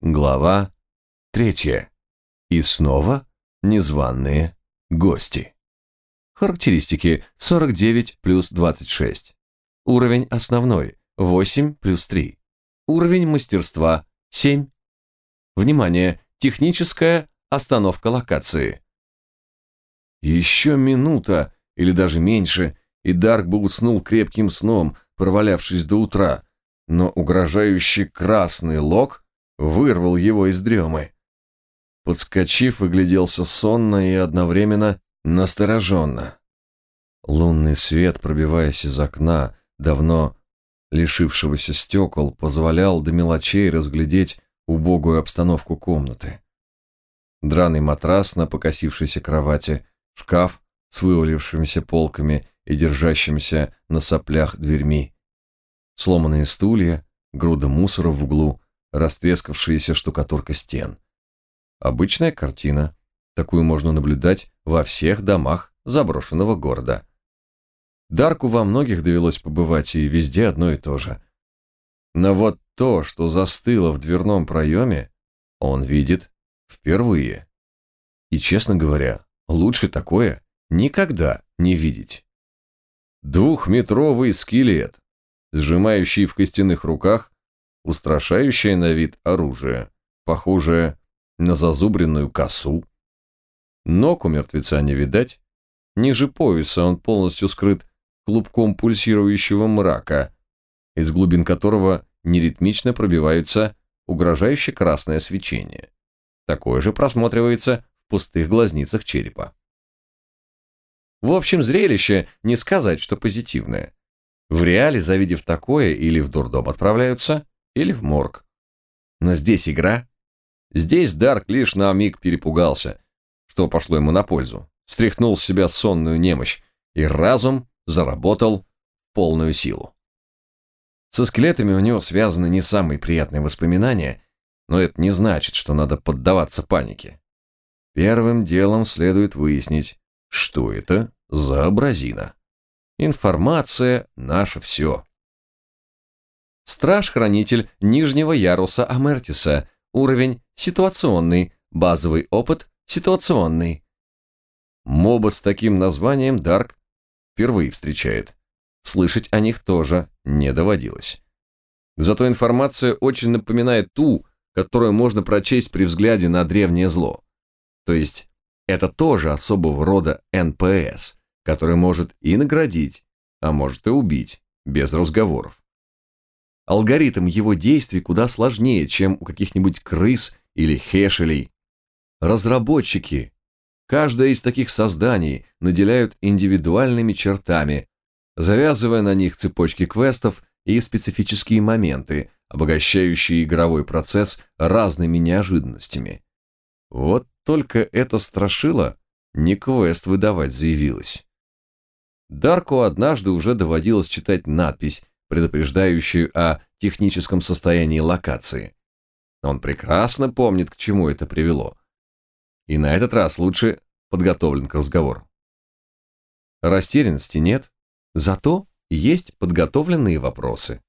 Глава третья. И снова незваные гости. Характеристики 49 плюс 26. Уровень основной 8 плюс 3. Уровень мастерства 7. Внимание! Техническая остановка локации. Еще минута, или даже меньше, и Дарк бы уснул крепким сном, провалявшись до утра, но угрожающий красный лог вырвал его из дремы. Подскочив, выгляделся сонно и одновременно настороженно. Лунный свет, пробиваясь из окна, давно лишившегося стекол, позволял до мелочей разглядеть убогую обстановку комнаты. Драный матрас на покосившейся кровати, шкаф с вывалившимися полками и держащимися на соплях дверьми, сломанные стулья, груда мусора в углу, растрескавшаяся штукатурка стен. Обычная картина. Такую можно наблюдать во всех домах заброшенного города. Дарку во многих довелось побывать, и везде одно и то же. Но вот то, что застыло в дверном проеме, он видит впервые. И, честно говоря, лучше такое никогда не видеть. Двухметровый скелет, сжимающий в костяных руках устрашающее на вид оружие, похожее на зазубренную косу. Ног у мертвеца не видать, ниже пояса он полностью скрыт клубком пульсирующего мрака, из глубин которого неритмично пробиваются угрожающе красное свечение. Такое же просматривается в пустых глазницах черепа. В общем, зрелище не сказать, что позитивное. В реале, завидев такое, или в дурдом отправляются, или в морг. Но здесь игра. Здесь Дарк лишь на миг перепугался, что пошло ему на пользу. Стряхнул с себя сонную немощь, и разум заработал полную силу. Со скелетами у него связаны не самые приятные воспоминания, но это не значит, что надо поддаваться панике. Первым делом следует выяснить, что это за абразина. Информация – наше все. Страж-хранитель нижнего яруса Амертиса. Уровень ситуационный. Базовый опыт ситуационный. Моба с таким названием Дарк впервые встречает. Слышать о них тоже не доводилось. Зато информация очень напоминает ту, которую можно прочесть при взгляде на древнее зло. То есть это тоже особого рода НПС, который может и наградить, а может и убить, без разговоров. Алгоритм его действий куда сложнее, чем у каких-нибудь крыс или хешелей. Разработчики, каждое из таких созданий наделяют индивидуальными чертами, завязывая на них цепочки квестов и специфические моменты, обогащающие игровой процесс разными неожиданностями. Вот только это страшило не квест выдавать заявилась. Дарку однажды уже доводилось читать надпись, предупреждающую о техническом состоянии локации. Он прекрасно помнит, к чему это привело. И на этот раз лучше подготовлен к разговору. Растерянности нет, зато есть подготовленные вопросы.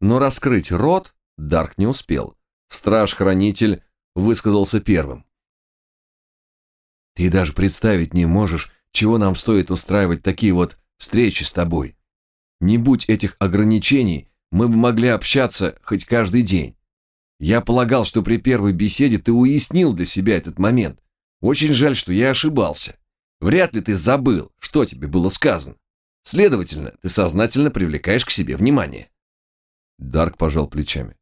Но раскрыть рот Дарк не успел. Страж-хранитель высказался первым. «Ты даже представить не можешь, чего нам стоит устраивать такие вот встречи с тобой. Не будь этих ограничений, мы бы могли общаться хоть каждый день. Я полагал, что при первой беседе ты уяснил для себя этот момент. Очень жаль, что я ошибался. Вряд ли ты забыл, что тебе было сказано. Следовательно, ты сознательно привлекаешь к себе внимание. Дарк пожал плечами.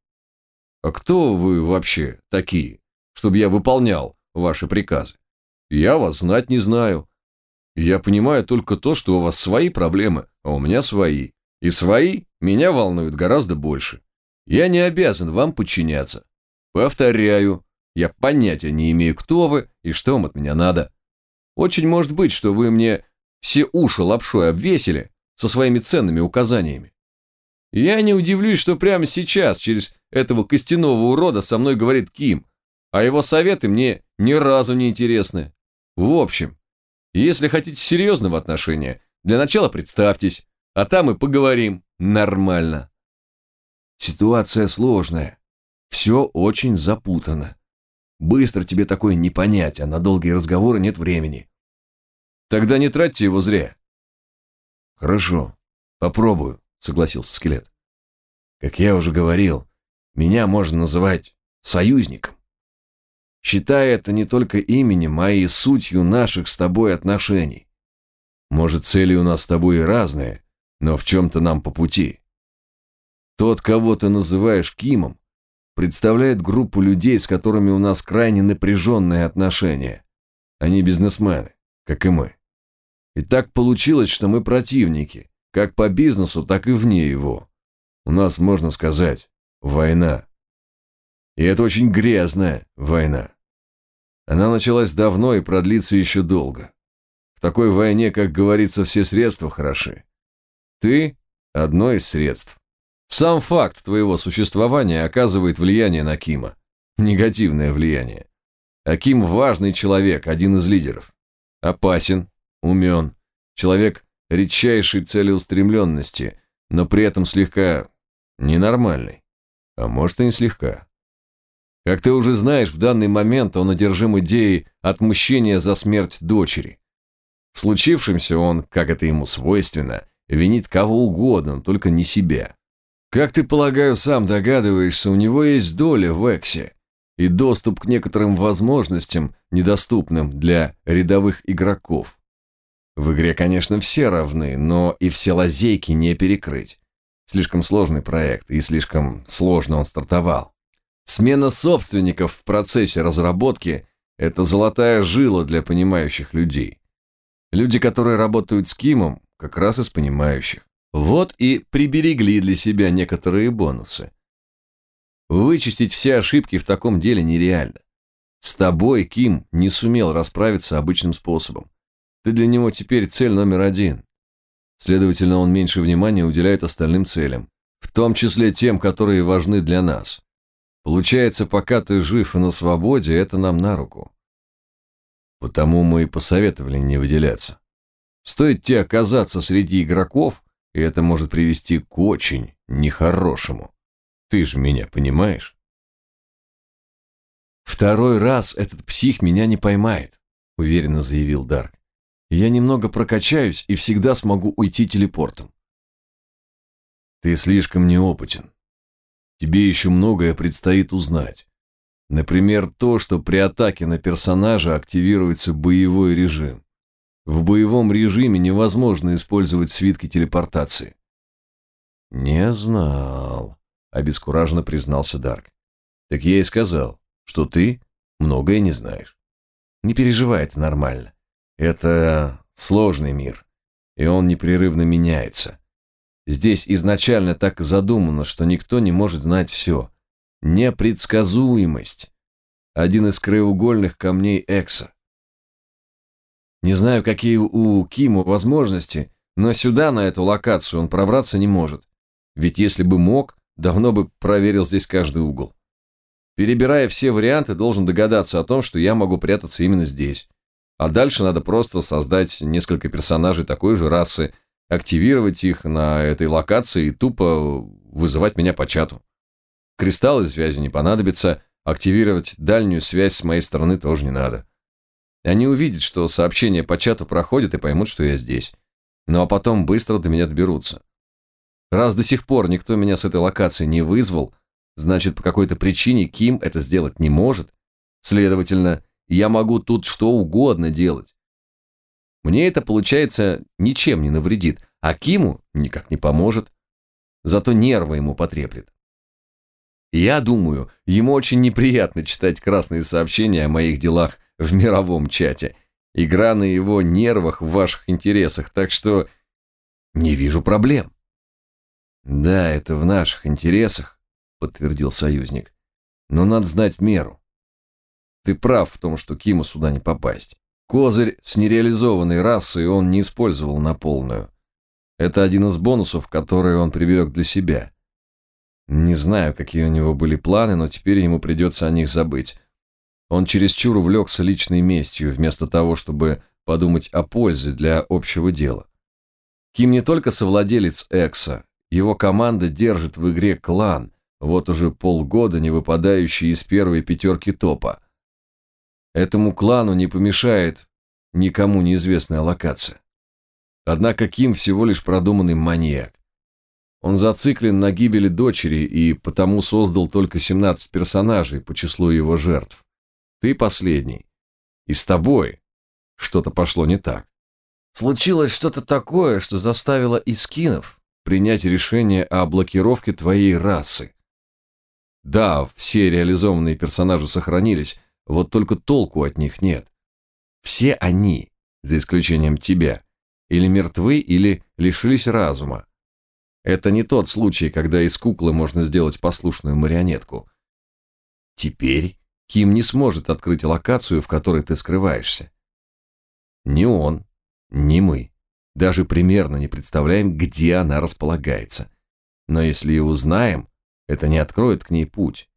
А кто вы вообще такие, чтобы я выполнял ваши приказы? Я вас знать не знаю. Я понимаю только то, что у вас свои проблемы, а у меня свои. И свои меня волнуют гораздо больше. Я не обязан вам подчиняться. Повторяю, я понятия не имею, кто вы и что вам от меня надо. Очень может быть, что вы мне все уши лапшой обвесили со своими ценными указаниями. Я не удивлюсь, что прямо сейчас через этого костяного урода со мной говорит Ким, а его советы мне ни разу не интересны. В общем, если хотите серьезного отношения, для начала представьтесь, а там и поговорим нормально. Ситуация сложная. Все очень запутано. Быстро тебе такое не понять, а на долгие разговоры нет времени. Тогда не тратьте его зря. Хорошо, попробую, согласился скелет. Как я уже говорил, меня можно называть союзником. Считай это не только именем, а и сутью наших с тобой отношений. Может, цели у нас с тобой и разные, но в чем-то нам по пути. Тот, кого ты называешь Кимом, представляет группу людей, с которыми у нас крайне напряженные отношения. Они бизнесмены, как и мы. И так получилось, что мы противники, как по бизнесу, так и вне его. У нас, можно сказать, война. И это очень грязная война. Она началась давно и продлится еще долго. В такой войне, как говорится, все средства хороши. Ты – одно из средств. Сам факт твоего существования оказывает влияние на Кима. Негативное влияние. Аким – важный человек, один из лидеров. Опасен, умен, человек редчайшей целеустремленности, но при этом слегка ненормальный. А может и не слегка. Как ты уже знаешь, в данный момент он одержим идеей отмщения за смерть дочери. В случившемся он, как это ему свойственно, винит кого угодно, только не себя. Как ты, полагаю, сам догадываешься, у него есть доля в Эксе и доступ к некоторым возможностям, недоступным для рядовых игроков. В игре, конечно, все равны, но и все лазейки не перекрыть. Слишком сложный проект, и слишком сложно он стартовал. Смена собственников в процессе разработки – это золотая жила для понимающих людей. Люди, которые работают с Кимом, как раз из понимающих. Вот и приберегли для себя некоторые бонусы. Вычистить все ошибки в таком деле нереально. С тобой Ким не сумел расправиться обычным способом. Ты для него теперь цель номер один. Следовательно, он меньше внимания уделяет остальным целям, в том числе тем, которые важны для нас. Получается, пока ты жив и на свободе, это нам на руку. Потому мы и посоветовали не выделяться. Стоит тебе оказаться среди игроков, и это может привести к очень нехорошему. Ты же меня понимаешь? Второй раз этот псих меня не поймает, уверенно заявил Дарк. Я немного прокачаюсь и всегда смогу уйти телепортом. Ты слишком неопытен. Тебе еще многое предстоит узнать. Например, то, что при атаке на персонажа активируется боевой режим. В боевом режиме невозможно использовать свитки телепортации. Не знал, обескураженно признался Дарк. Так я и сказал, что ты многое не знаешь. Не переживай, это нормально. Это сложный мир, и он непрерывно меняется. Здесь изначально так задумано, что никто не может знать все. Непредсказуемость. Один из краеугольных камней Экса. Не знаю, какие у Киму возможности, но сюда, на эту локацию, он пробраться не может. Ведь если бы мог, давно бы проверил здесь каждый угол. Перебирая все варианты, должен догадаться о том, что я могу прятаться именно здесь. А дальше надо просто создать несколько персонажей такой же расы, активировать их на этой локации и тупо вызывать меня по чату. Кристаллы связи не понадобится, активировать дальнюю связь с моей стороны тоже не надо. Они увидят, что сообщение по чату проходит и поймут, что я здесь. Ну а потом быстро до меня доберутся. Раз до сих пор никто меня с этой локации не вызвал, значит, по какой-то причине Ким это сделать не может. Следовательно, я могу тут что угодно делать. Мне это, получается, ничем не навредит, а Киму никак не поможет. Зато нервы ему потреплет. Я думаю, ему очень неприятно читать красные сообщения о моих делах в мировом чате. Игра на его нервах в ваших интересах, так что не вижу проблем. Да, это в наших интересах, подтвердил союзник. Но надо знать меру. Ты прав в том, что Киму сюда не попасть. Козырь с нереализованной расой он не использовал на полную. Это один из бонусов, которые он приберег для себя. Не знаю, какие у него были планы, но теперь ему придется о них забыть. Он чересчур увлекся личной местью, вместо того, чтобы подумать о пользе для общего дела. Ким не только совладелец Экса, его команда держит в игре клан, вот уже полгода не выпадающий из первой пятерки топа. Этому клану не помешает никому неизвестная локация. Однако Ким всего лишь продуманный маньяк. Он зациклен на гибели дочери и потому создал только 17 персонажей по числу его жертв. Ты последний. И с тобой что-то пошло не так. Случилось что-то такое, что заставило Искинов принять решение о блокировке твоей расы. Да, все реализованные персонажи сохранились, вот только толку от них нет. Все они, за исключением тебя, или мертвы, или лишились разума. Это не тот случай, когда из куклы можно сделать послушную марионетку. Теперь Ким не сможет открыть локацию, в которой ты скрываешься. Ни он, ни мы даже примерно не представляем, где она располагается. Но если и узнаем, это не откроет к ней путь.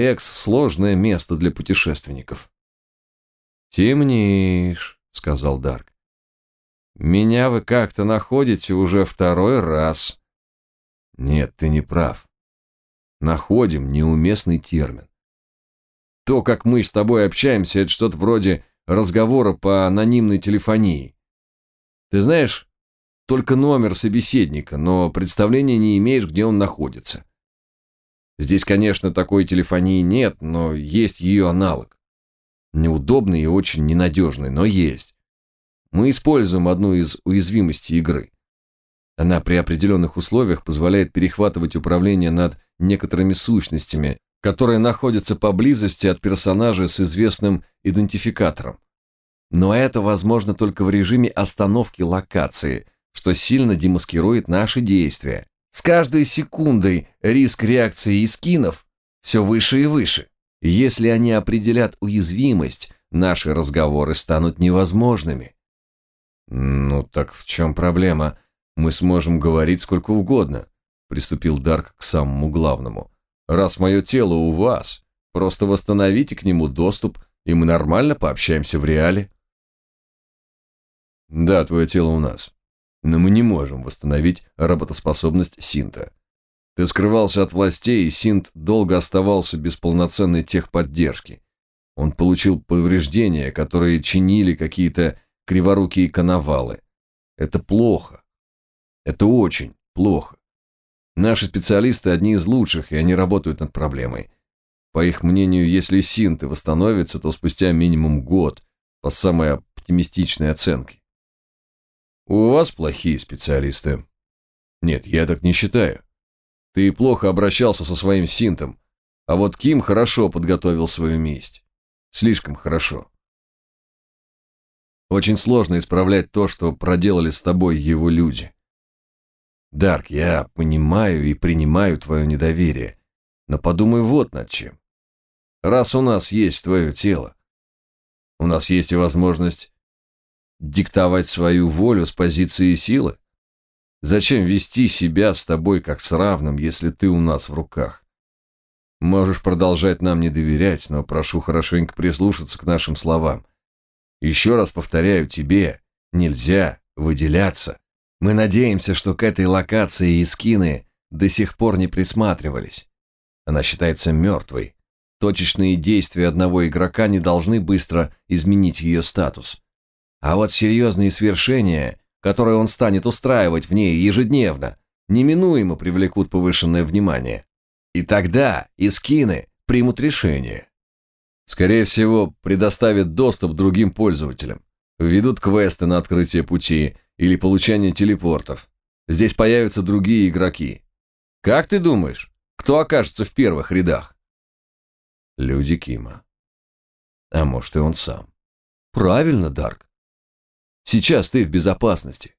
Экс – сложное место для путешественников. «Темнишь», — сказал Дарк. «Меня вы как-то находите уже второй раз». «Нет, ты не прав. Находим неуместный термин. То, как мы с тобой общаемся, это что-то вроде разговора по анонимной телефонии. Ты знаешь только номер собеседника, но представления не имеешь, где он находится. Здесь, конечно, такой телефонии нет, но есть ее аналог. Неудобный и очень ненадежный, но есть. Мы используем одну из уязвимостей игры. Она при определенных условиях позволяет перехватывать управление над некоторыми сущностями, которые находятся поблизости от персонажа с известным идентификатором. Но это возможно только в режиме остановки локации, что сильно демаскирует наши действия. С каждой секундой риск реакции искинов все выше и выше. Если они определят уязвимость, наши разговоры станут невозможными. Ну так в чем проблема? Мы сможем говорить сколько угодно, приступил Дарк к самому главному. Раз мое тело у вас, просто восстановите к нему доступ, и мы нормально пообщаемся в реале. Да, твое тело у нас. Но мы не можем восстановить работоспособность Синта. Ты скрывался от властей, и Синт долго оставался без полноценной техподдержки. Он получил повреждения, которые чинили какие-то криворукие коновалы. Это плохо. Это очень плохо. Наши специалисты одни из лучших, и они работают над проблемой. По их мнению, если синты восстановятся, то спустя минимум год, по самой оптимистичной оценке. У вас плохие специалисты. Нет, я так не считаю. Ты плохо обращался со своим синтом, а вот Ким хорошо подготовил свою месть. Слишком хорошо. Очень сложно исправлять то, что проделали с тобой его люди. Дарк, я понимаю и принимаю твое недоверие, но подумай вот над чем. Раз у нас есть твое тело, у нас есть и возможность диктовать свою волю с позиции силы. Зачем вести себя с тобой как с равным, если ты у нас в руках? Можешь продолжать нам не доверять, но прошу хорошенько прислушаться к нашим словам. Еще раз повторяю тебе, нельзя выделяться. Мы надеемся, что к этой локации и скины до сих пор не присматривались. Она считается мертвой. Точечные действия одного игрока не должны быстро изменить ее статус. А вот серьезные свершения которые он станет устраивать в ней ежедневно, неминуемо привлекут повышенное внимание. И тогда искины примут решение. Скорее всего, предоставят доступ другим пользователям, введут квесты на открытие пути или получение телепортов. Здесь появятся другие игроки. Как ты думаешь, кто окажется в первых рядах? Люди Кима. А может и он сам. Правильно, Дарк. Сейчас ты в безопасности.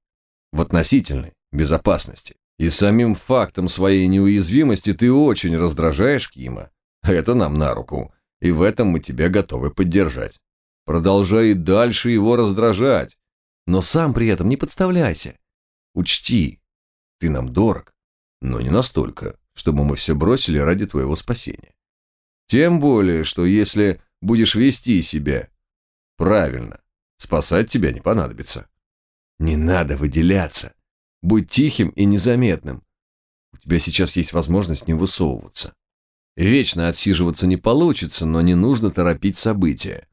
В относительной безопасности. И самим фактом своей неуязвимости ты очень раздражаешь Кима. Это нам на руку. И в этом мы тебя готовы поддержать. Продолжай и дальше его раздражать. Но сам при этом не подставляйся. Учти, ты нам дорог, но не настолько, чтобы мы все бросили ради твоего спасения. Тем более, что если будешь вести себя правильно, Спасать тебя не понадобится. Не надо выделяться. Будь тихим и незаметным. У тебя сейчас есть возможность не высовываться. Вечно отсиживаться не получится, но не нужно торопить события.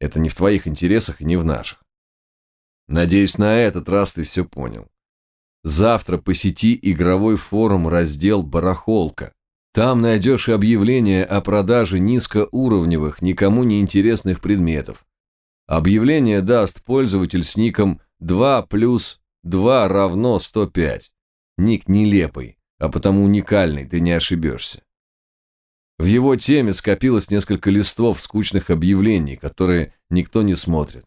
Это не в твоих интересах и не в наших. Надеюсь, на этот раз ты все понял. Завтра посети игровой форум раздел «Барахолка». Там найдешь объявление о продаже низкоуровневых, никому не интересных предметов. Объявление даст пользователь с ником 2 плюс 2 равно 105. Ник нелепый, а потому уникальный, ты не ошибешься. В его теме скопилось несколько листов скучных объявлений, которые никто не смотрит.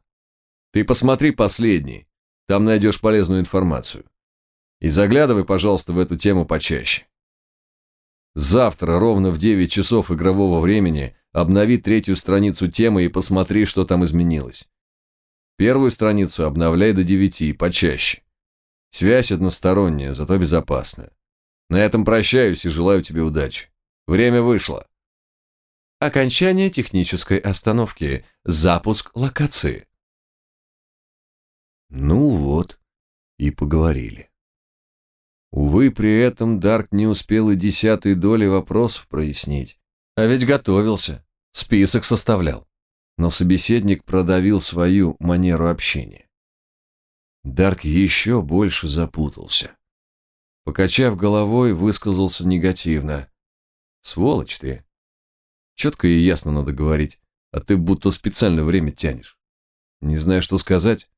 Ты посмотри последний, там найдешь полезную информацию. И заглядывай, пожалуйста, в эту тему почаще. Завтра ровно в 9 часов игрового времени обнови третью страницу темы и посмотри, что там изменилось. Первую страницу обновляй до 9 почаще. Связь односторонняя, зато безопасная. На этом прощаюсь и желаю тебе удачи. Время вышло. Окончание технической остановки. Запуск локации. Ну вот, и поговорили. Увы, при этом Дарк не успел и десятой доли вопросов прояснить. А ведь готовился, список составлял. Но собеседник продавил свою манеру общения. Дарк еще больше запутался. Покачав головой, высказался негативно. «Сволочь ты! Четко и ясно надо говорить, а ты будто специально время тянешь. Не знаю, что сказать.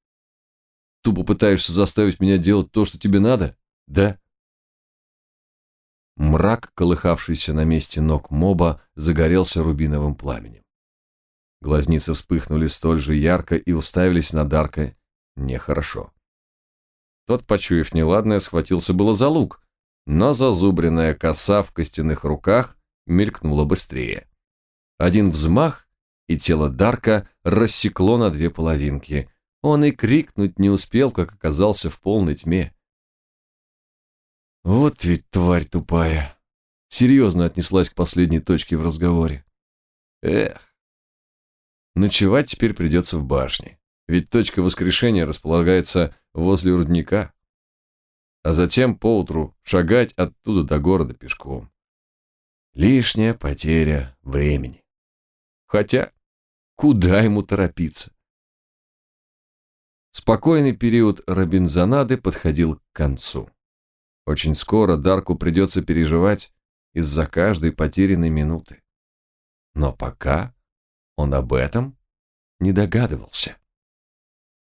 Тупо пытаешься заставить меня делать то, что тебе надо? Да?» Мрак, колыхавшийся на месте ног моба, загорелся рубиновым пламенем. Глазницы вспыхнули столь же ярко и уставились на Дарка нехорошо. Тот, почуяв неладное, схватился было за лук, но зазубренная коса в костяных руках мелькнула быстрее. Один взмах, и тело Дарка рассекло на две половинки. Он и крикнуть не успел, как оказался в полной тьме. Вот ведь тварь тупая. Серьезно отнеслась к последней точке в разговоре. Эх. Ночевать теперь придется в башне. Ведь точка воскрешения располагается возле рудника. А затем поутру шагать оттуда до города пешком. Лишняя потеря времени. Хотя, куда ему торопиться? Спокойный период Робинзонады подходил к концу. Очень скоро Дарку придется переживать из-за каждой потерянной минуты. Но пока он об этом не догадывался.